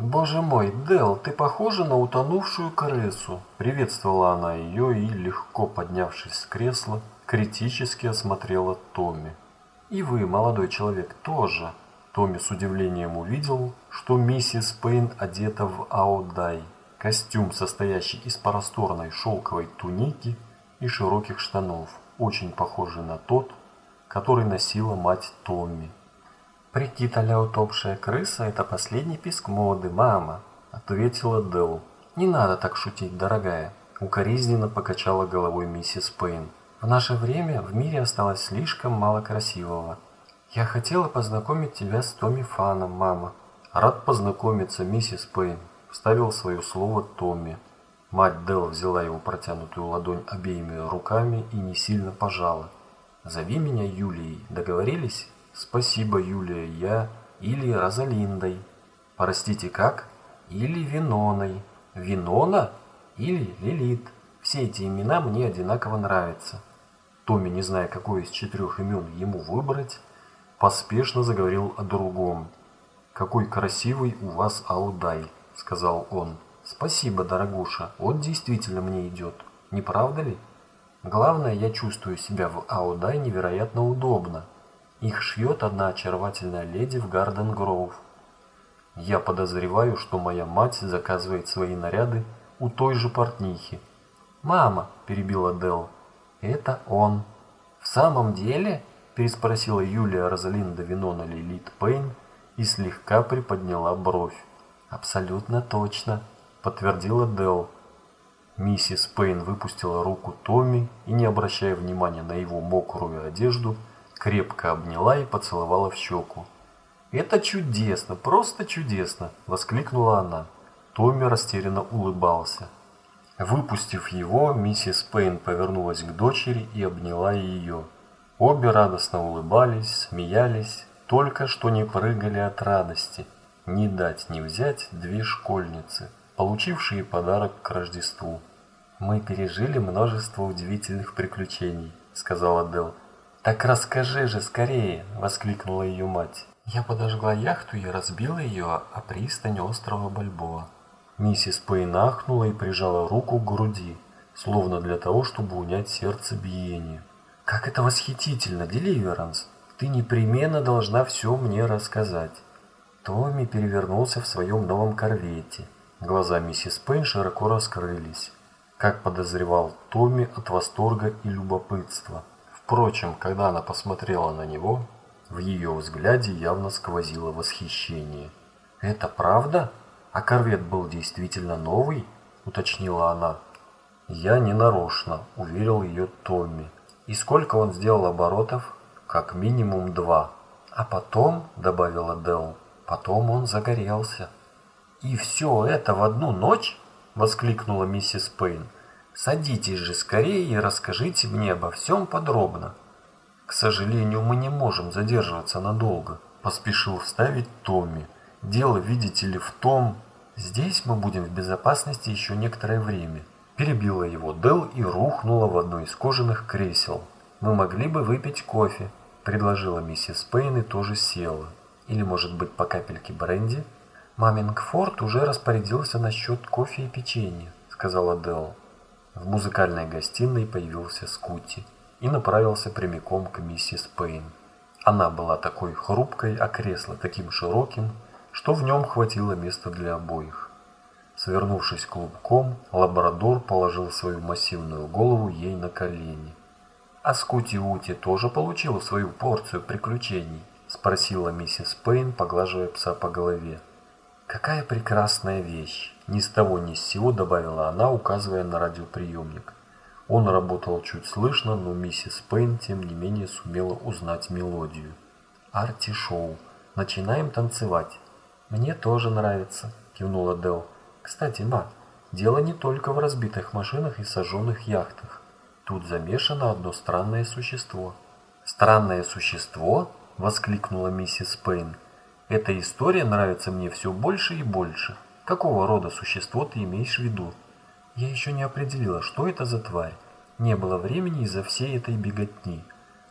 «Боже мой, Дел, ты похожа на утонувшую крысу!» Приветствовала она ее и, легко поднявшись с кресла, критически осмотрела Томми. «И вы, молодой человек, тоже!» Томми с удивлением увидел, что миссис Пейн одета в аудай, костюм, состоящий из просторной шелковой туники и широких штанов, очень похожий на тот, который носила мать Томми. «Прикид а утопшая крыса – это последний писк моды, мама», – ответила Делл. «Не надо так шутить, дорогая», – укоризненно покачала головой миссис Пейн. «В наше время в мире осталось слишком мало красивого. Я хотела познакомить тебя с Томми Фаном, мама». «Рад познакомиться, миссис Пейн», – вставил свое слово Томми. Мать Делл взяла его протянутую ладонь обеими руками и не сильно пожала. «Зови меня Юлией, договорились?» Спасибо, Юлия, я или Розалиндой. Простите, как? Или Виноной. Винона или Лилит. Все эти имена мне одинаково нравятся. Томми, не зная, какое из четырех имен ему выбрать, поспешно заговорил о другом. «Какой красивый у вас Аудай», — сказал он. «Спасибо, дорогуша, он действительно мне идет. Не правда ли? Главное, я чувствую себя в Аудай невероятно удобно. Их шьет одна очаровательная леди в Гарден Гроув. Я подозреваю, что моя мать заказывает свои наряды у той же портнихи. «Мама», – перебила Дел, – «это он». «В самом деле?» – переспросила Юлия Розалинда Винона Лилит Пейн и слегка приподняла бровь. «Абсолютно точно», – подтвердила Дел. Миссис Пейн выпустила руку Томми и, не обращая внимания на его мокрую одежду, – крепко обняла и поцеловала в щеку. «Это чудесно, просто чудесно!» – воскликнула она. Томми растерянно улыбался. Выпустив его, миссис Пейн повернулась к дочери и обняла ее. Обе радостно улыбались, смеялись, только что не прыгали от радости. Не дать не взять две школьницы, получившие подарок к Рождеству. «Мы пережили множество удивительных приключений», – сказала Дел. «Так расскажи же скорее!» – воскликнула ее мать. Я подожгла яхту и разбила ее о пристань острова Бальбоа. Миссис Пейн ахнула и прижала руку к груди, словно для того, чтобы унять сердце биение. «Как это восхитительно, Деливеранс! Ты непременно должна все мне рассказать!» Томми перевернулся в своем новом корвете. Глаза миссис Пейн широко раскрылись, как подозревал Томми от восторга и любопытства. Впрочем, когда она посмотрела на него, в ее взгляде явно сквозило восхищение. «Это правда? А корвет был действительно новый?» – уточнила она. «Я не нарочно», – уверил ее Томми. «И сколько он сделал оборотов?» «Как минимум два». «А потом», – добавила Делл, – «потом он загорелся». «И все это в одну ночь?» – воскликнула миссис Пейн. Садитесь же скорее и расскажите мне обо всем подробно. К сожалению, мы не можем задерживаться надолго, поспешил вставить Томми. Дело, видите ли, в том... Здесь мы будем в безопасности еще некоторое время. Перебила его Дел и рухнула в одно из кожаных кресел. Мы могли бы выпить кофе, предложила миссис Пейн и тоже села. Или, может быть, по капельке бренди? Мамингфорд уже распорядился насчет кофе и печенья, сказала Дел. В музыкальной гостиной появился Скути и направился прямиком к миссис Пейн. Она была такой хрупкой, а кресло таким широким, что в нем хватило места для обоих. Свернувшись клубком, лабрадор положил свою массивную голову ей на колени. «А Скути-Ути тоже получил свою порцию приключений?» – спросила миссис Пейн, поглаживая пса по голове. «Какая прекрасная вещь!» Ни с того ни с сего добавила она, указывая на радиоприемник. Он работал чуть слышно, но миссис Пейн тем не менее сумела узнать мелодию. «Арти-шоу. Начинаем танцевать». «Мне тоже нравится», – кивнула Дел. «Кстати, ма, дело не только в разбитых машинах и сожженных яхтах. Тут замешано одно странное существо». «Странное существо?» – воскликнула миссис Пейн. «Эта история нравится мне все больше и больше». Какого рода существо ты имеешь в виду? Я еще не определила, что это за тварь. Не было времени из-за всей этой беготни.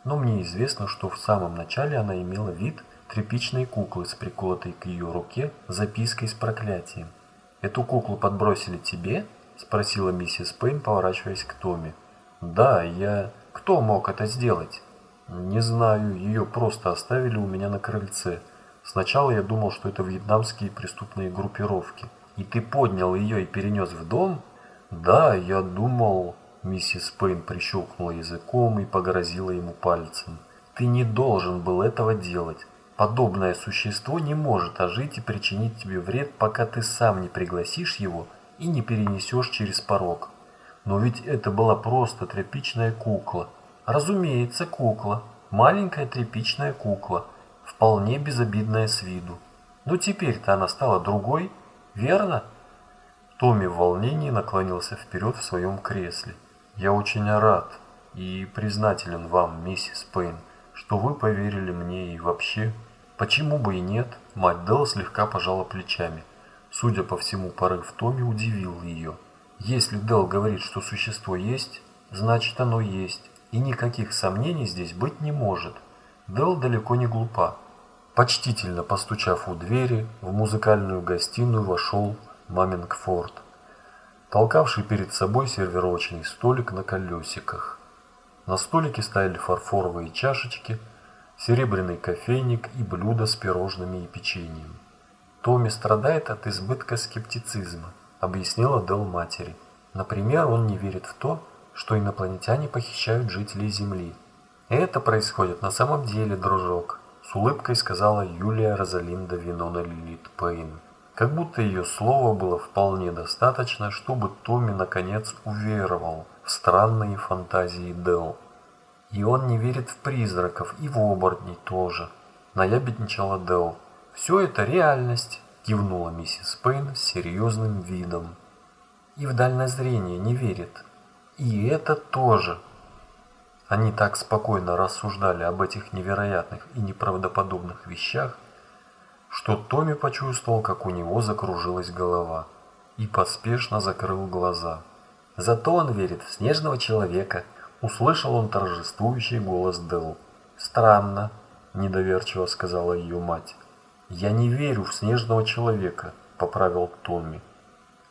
Но мне известно, что в самом начале она имела вид, тряпичной куклы с приколотой к ее руке запиской с проклятием. «Эту куклу подбросили тебе?» – спросила миссис Пейн, поворачиваясь к Томми. «Да, я... Кто мог это сделать?» «Не знаю, ее просто оставили у меня на крыльце. Сначала я думал, что это вьетнамские преступные группировки. И ты поднял ее и перенес в дом?» «Да, я думал...» Миссис Пейн прищелкнула языком и погрозила ему пальцем. «Ты не должен был этого делать. Подобное существо не может ожить и причинить тебе вред, пока ты сам не пригласишь его и не перенесешь через порог. Но ведь это была просто тряпичная кукла. Разумеется, кукла. Маленькая тряпичная кукла. Вполне безобидная с виду. Но теперь-то она стала другой, верно?» Томми в волнении наклонился вперед в своем кресле. «Я очень рад и признателен вам, миссис Пейн, что вы поверили мне и вообще...» Почему бы и нет? Мать Делла слегка пожала плечами. Судя по всему, порыв Томми удивил ее. Если Дел говорит, что существо есть, значит оно есть, и никаких сомнений здесь быть не может. Дел далеко не глупа. Почтительно постучав у двери, в музыкальную гостиную вошел Мамингфорд, толкавший перед собой сервировочный столик на колесиках. На столике стояли фарфоровые чашечки – серебряный кофейник и блюдо с пирожными и печеньем. Томми страдает от избытка скептицизма, объяснила Дел матери. Например, он не верит в то, что инопланетяне похищают жителей Земли. Это происходит на самом деле, дружок, с улыбкой сказала Юлия Розалинда Винона Лилит Пейн. Как будто ее слова было вполне достаточно, чтобы Томми наконец уверовал в странные фантазии Дел. И он не верит в призраков, и в оборотней тоже. Наябедничала Дел. Все это реальность, кивнула миссис Пейн с серьезным видом. И в дальное зрение не верит. И это тоже. Они так спокойно рассуждали об этих невероятных и неправдоподобных вещах, что Томми почувствовал, как у него закружилась голова, и поспешно закрыл глаза. Зато он верит в снежного человека – Услышал он торжествующий голос Дел. «Странно», – недоверчиво сказала ее мать. «Я не верю в снежного человека», – поправил Томми.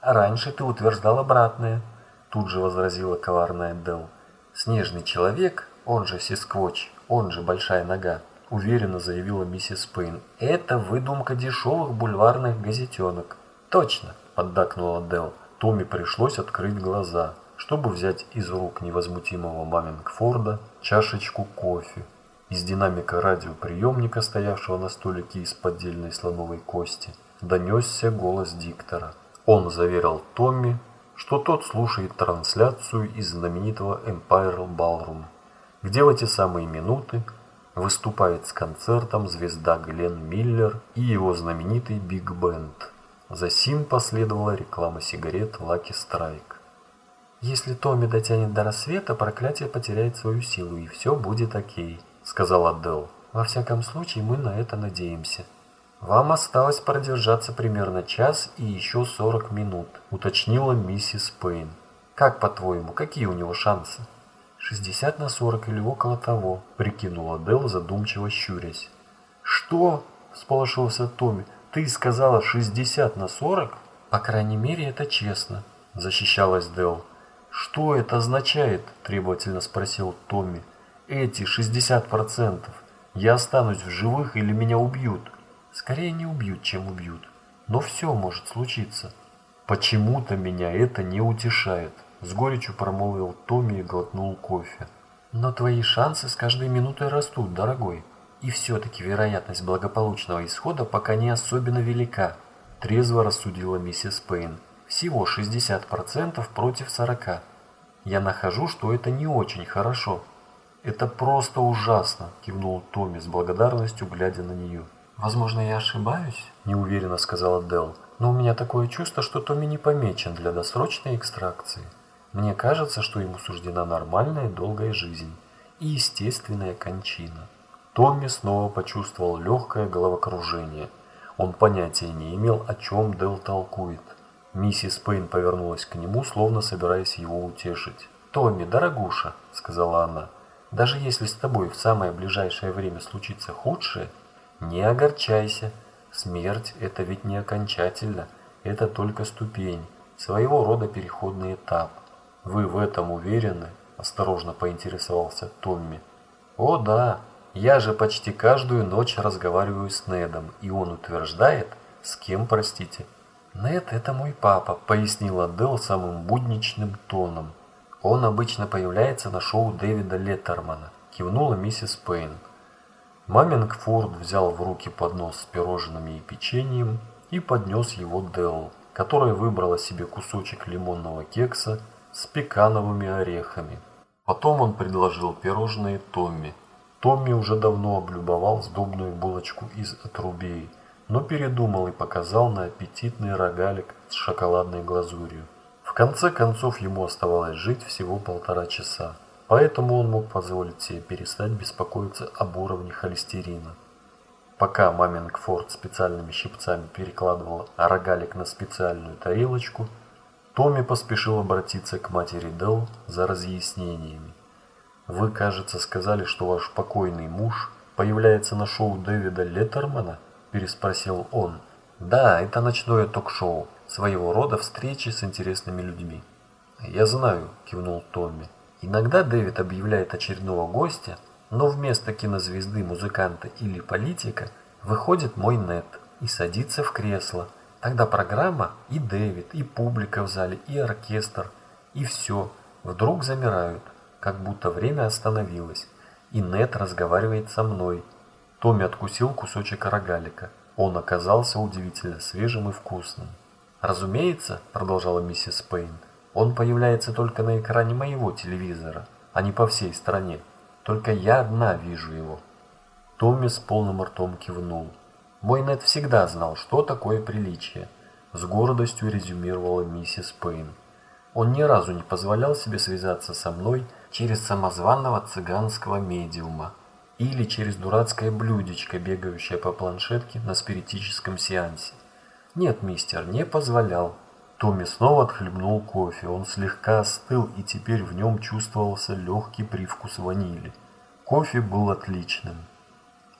«Раньше ты утверждал обратное», – тут же возразила коварная Дел. «Снежный человек, он же Сисквоч, он же Большая Нога», – уверенно заявила миссис Пейн. «Это выдумка дешевых бульварных газетенок». «Точно», – поддакнула Дел. Томми пришлось открыть глаза чтобы взять из рук невозмутимого Мамингфорда чашечку кофе. Из динамика радиоприемника, стоявшего на столике из поддельной слоновой кости, донесся голос диктора. Он заверил Томми, что тот слушает трансляцию из знаменитого Empire Ballroom, где в эти самые минуты выступает с концертом звезда Глен Миллер и его знаменитый Биг Бенд. За сим последовала реклама сигарет Lucky Strike. «Если Томми дотянет до рассвета, проклятие потеряет свою силу, и все будет окей», — сказала Дел. «Во всяком случае, мы на это надеемся». «Вам осталось продержаться примерно час и еще 40 минут», — уточнила миссис Пейн. «Как, по-твоему, какие у него шансы?» «60 на 40 или около того», — прикинула Дел, задумчиво щурясь. «Что?» — всполошился Томми. «Ты сказала 60 на 40?» «По крайней мере, это честно», — защищалась Дел. «Что это означает?» – требовательно спросил Томми. «Эти 60%. Я останусь в живых или меня убьют?» «Скорее не убьют, чем убьют. Но все может случиться». «Почему-то меня это не утешает», – с горечью промолвил Томми и глотнул кофе. «Но твои шансы с каждой минутой растут, дорогой. И все-таки вероятность благополучного исхода пока не особенно велика», – трезво рассудила миссис Пейн. Всего 60% против 40%. Я нахожу, что это не очень хорошо. Это просто ужасно, кивнул Томми с благодарностью, глядя на нее. Возможно, я ошибаюсь, неуверенно сказала Дел. Но у меня такое чувство, что Томми не помечен для досрочной экстракции. Мне кажется, что ему суждена нормальная долгая жизнь и естественная кончина. Томми снова почувствовал легкое головокружение. Он понятия не имел, о чем Дел толкует. Миссис Пейн повернулась к нему, словно собираясь его утешить. «Томми, дорогуша», — сказала она, — «даже если с тобой в самое ближайшее время случится худшее, Не огорчайся. Смерть – это ведь не окончательно, это только ступень, своего рода переходный этап. Вы в этом уверены? Осторожно поинтересовался Томми. О да, я же почти каждую ночь разговариваю с Недом, и он утверждает, с кем, простите. Нед – это мой папа, пояснила Дел самым будничным тоном. Он обычно появляется на шоу Дэвида Леттермана, кивнула миссис Пейн. Мамингфорд взял в руки поднос с пирожными и печеньем и поднес его Делл, которая выбрала себе кусочек лимонного кекса с пекановыми орехами. Потом он предложил пирожные Томми. Томми уже давно облюбовал сдобную булочку из отрубей, но передумал и показал на аппетитный рогалик с шоколадной глазурью. В конце концов ему оставалось жить всего полтора часа. Поэтому он мог позволить себе перестать беспокоиться об уровне холестерина. Пока Мамингфорд специальными щипцами перекладывала рогалик на специальную тарелочку, Томми поспешил обратиться к матери Дел за разъяснениями. «Вы, кажется, сказали, что ваш покойный муж появляется на шоу Дэвида Леттермана?» – переспросил он. «Да, это ночное ток-шоу, своего рода встречи с интересными людьми». «Я знаю», – кивнул Томми. Иногда Дэвид объявляет очередного гостя, но вместо кинозвезды, музыканта или политика выходит мой Нет и садится в кресло. Тогда программа и Дэвид, и публика в зале, и оркестр, и все вдруг замирают, как будто время остановилось, и Нет разговаривает со мной. Томми откусил кусочек рогалика. Он оказался удивительно свежим и вкусным. «Разумеется», — продолжала миссис Пейн, — он появляется только на экране моего телевизора, а не по всей стране. Только я одна вижу его. Томми с полным ртом кивнул. Мой Нед всегда знал, что такое приличие. С гордостью резюмировала миссис Пейн. Он ни разу не позволял себе связаться со мной через самозванного цыганского медиума или через дурацкое блюдечко, бегающее по планшетке на спиритическом сеансе. Нет, мистер, не позволял. Томми снова отхлебнул кофе. Он слегка остыл, и теперь в нем чувствовался легкий привкус ванили. Кофе был отличным.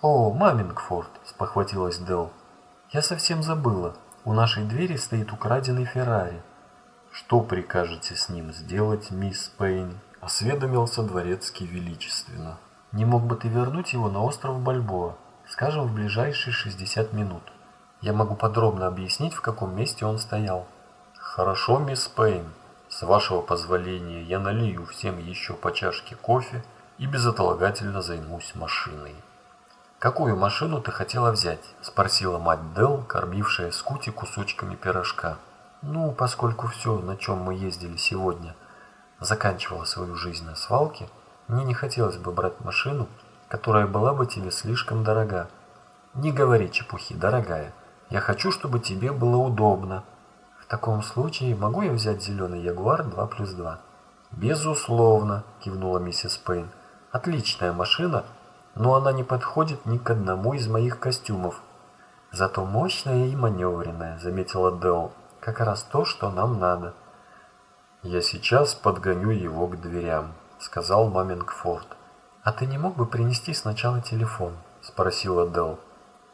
«О, Мамингфорд!» – спохватилась Дел. «Я совсем забыла. У нашей двери стоит украденный Феррари». «Что прикажете с ним сделать, мисс Пейн?» – осведомился дворецкий величественно. «Не мог бы ты вернуть его на остров Бальбоа, скажем, в ближайшие 60 минут? Я могу подробно объяснить, в каком месте он стоял». «Хорошо, мисс Пейн. С вашего позволения я налью всем еще по чашке кофе и безотлагательно займусь машиной». «Какую машину ты хотела взять?» – спросила мать Дел, кормившая Скути кусочками пирожка. «Ну, поскольку все, на чем мы ездили сегодня, заканчивало свою жизнь на свалке, мне не хотелось бы брать машину, которая была бы тебе слишком дорога. Не говори чепухи, дорогая. Я хочу, чтобы тебе было удобно, в таком случае могу я взять зеленый Ягуар 2 плюс 2? Безусловно, кивнула миссис Пейн. Отличная машина, но она не подходит ни к одному из моих костюмов. Зато мощная и маневренная, заметила Делл. Как раз то, что нам надо. Я сейчас подгоню его к дверям, сказал Мамингфорд. А ты не мог бы принести сначала телефон? спросила Делл.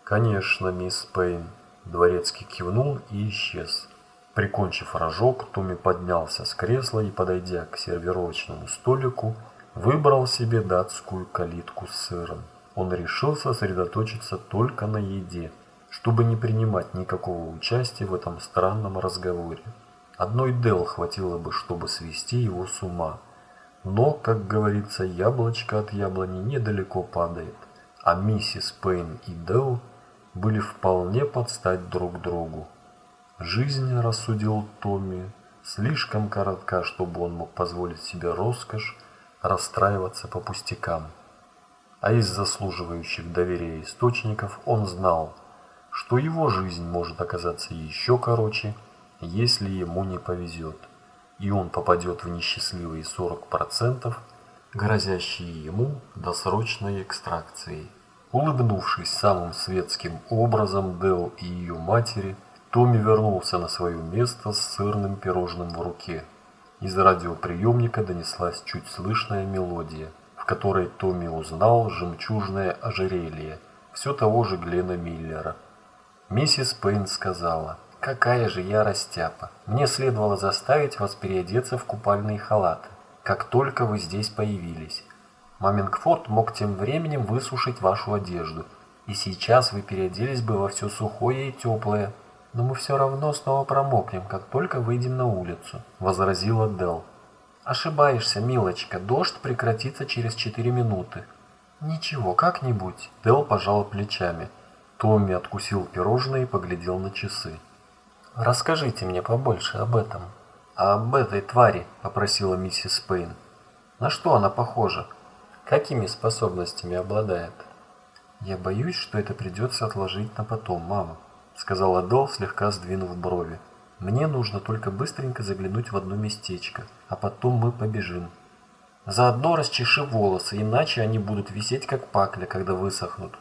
Конечно, мисс Пейн. Дворецкий кивнул и исчез. Прикончив рожок, Томми поднялся с кресла и, подойдя к сервировочному столику, выбрал себе датскую калитку с сыром. Он решил сосредоточиться только на еде, чтобы не принимать никакого участия в этом странном разговоре. Одной Дел хватило бы, чтобы свести его с ума. Но, как говорится, яблочко от яблони недалеко падает, а миссис Пейн и Дел были вполне под стать друг другу. Жизнь, рассудил Томми, слишком коротка, чтобы он мог позволить себе роскошь расстраиваться по пустякам. А из заслуживающих доверия источников он знал, что его жизнь может оказаться еще короче, если ему не повезет, и он попадет в несчастливые 40%, грозящие ему досрочной экстракцией. Улыбнувшись самым светским образом Дел и ее матери, Томми вернулся на свое место с сырным пирожным в руке. Из радиоприемника донеслась чуть слышная мелодия, в которой Томми узнал жемчужное ожерелье, все того же Глена Миллера. Миссис Пейн сказала, «Какая же я растяпа! Мне следовало заставить вас переодеться в купальные халаты, как только вы здесь появились. Мамингфорд мог тем временем высушить вашу одежду, и сейчас вы переоделись бы во все сухое и теплое. Но мы все равно снова промокнем, как только выйдем на улицу», — возразила Делл. «Ошибаешься, милочка, дождь прекратится через четыре минуты». «Ничего, как-нибудь», — Делл пожал плечами. Томми откусил пирожное и поглядел на часы. «Расскажите мне побольше об этом». «А об этой твари», — попросила миссис Пейн. «На что она похожа? Какими способностями обладает?» «Я боюсь, что это придется отложить на потом, мама», — сказала Дол, слегка сдвинув брови. Мне нужно только быстренько заглянуть в одно местечко, а потом мы побежим. Заодно расчеши волосы, иначе они будут висеть как пакля, когда высохнут.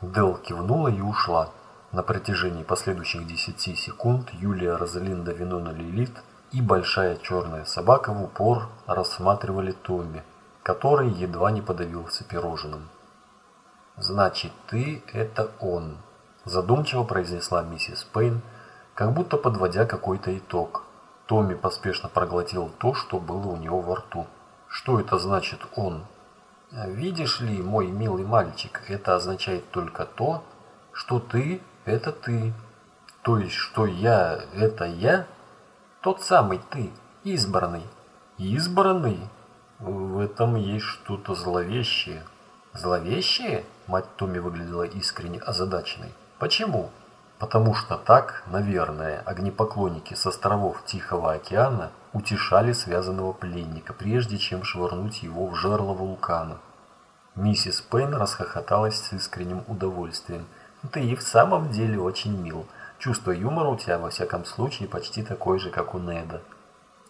Дел кивнула и ушла. На протяжении последующих десяти секунд Юлия Розалинда Винона Лилит и большая черная собака в упор рассматривали Томми, который едва не подавился пирожным. «Значит, ты – это он», – задумчиво произнесла миссис Пейн, как будто подводя какой-то итог. Томми поспешно проглотил то, что было у него во рту. Что это значит «он»? Видишь ли, мой милый мальчик, это означает только то, что ты – это ты. То есть, что я – это я? Тот самый ты, избранный. Избранный? В этом есть что-то зловещее. Зловещее? Мать Томми выглядела искренне озадаченной. Почему? потому что так, наверное, огнепоклонники с островов Тихого океана утешали связанного пленника, прежде чем швырнуть его в жерло вулкана. Миссис Пейн расхохоталась с искренним удовольствием. «Ты и в самом деле очень мил. Чувство юмора у тебя, во всяком случае, почти такое же, как у Неда».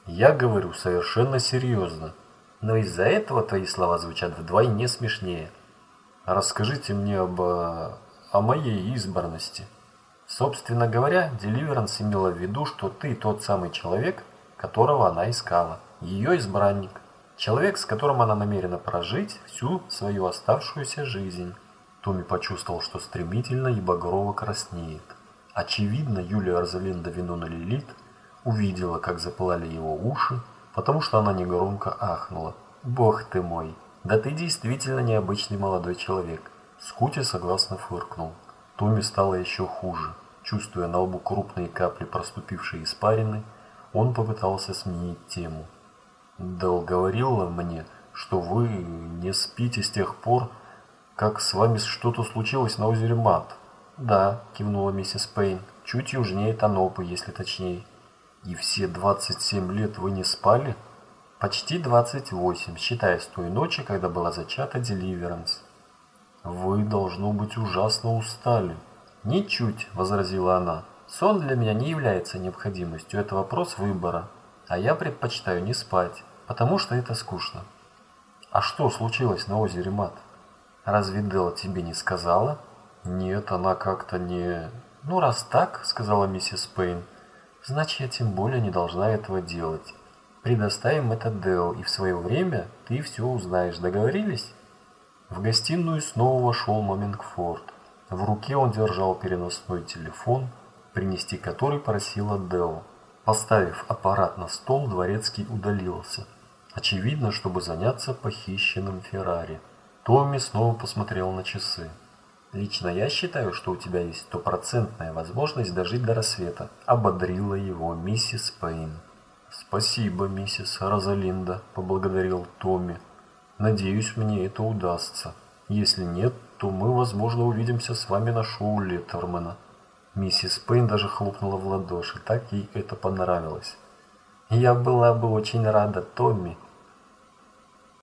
«Я говорю совершенно серьезно. Но из-за этого твои слова звучат вдвойне смешнее. Расскажите мне об... о моей избранности». Собственно говоря, Деливеранс имела в виду, что ты тот самый человек, которого она искала, ее избранник, человек, с которым она намерена прожить всю свою оставшуюся жизнь. Томми почувствовал, что стремительно и багрово краснеет. Очевидно, Юлия Арзелинда Винона Лилит увидела, как запылали его уши, потому что она негромко ахнула. «Бог ты мой! Да ты действительно необычный молодой человек!» Скути согласно фыркнул. Томми стало еще хуже. Чувствуя на лбу крупные капли проступившей испарины, он попытался сменить тему. «Дэл говорила мне, что вы не спите с тех пор, как с вами что-то случилось на озере Мат». «Да», – кивнула миссис Пейн, – «чуть южнее Танопы, если точнее». «И все 27 лет вы не спали?» «Почти 28, считая с той ночи, когда была зачата Деливеранс». «Вы, должно быть, ужасно устали». «Ничуть», – возразила она. «Сон для меня не является необходимостью, это вопрос выбора. А я предпочитаю не спать, потому что это скучно». «А что случилось на озере Мат?» «Разве Дела тебе не сказала?» «Нет, она как-то не...» «Ну, раз так», – сказала миссис Пейн, – «значит, я тем более не должна этого делать. Предоставим это Дел, и в свое время ты все узнаешь. Договорились?» В гостиную снова вошел Момингфорд. В руке он держал переносной телефон, принести который просила Део. Поставив аппарат на стол, дворецкий удалился. Очевидно, чтобы заняться похищенным Феррари. Томми снова посмотрел на часы. «Лично я считаю, что у тебя есть стопроцентная возможность дожить до рассвета», – ободрила его миссис Пейн. «Спасибо, миссис Розалинда», – поблагодарил Томми. «Надеюсь, мне это удастся. Если нет, то мы, возможно, увидимся с вами на шоу Леттермана». Миссис Пейн даже хлопнула в ладоши, так ей это понравилось. «Я была бы очень рада, Томми»,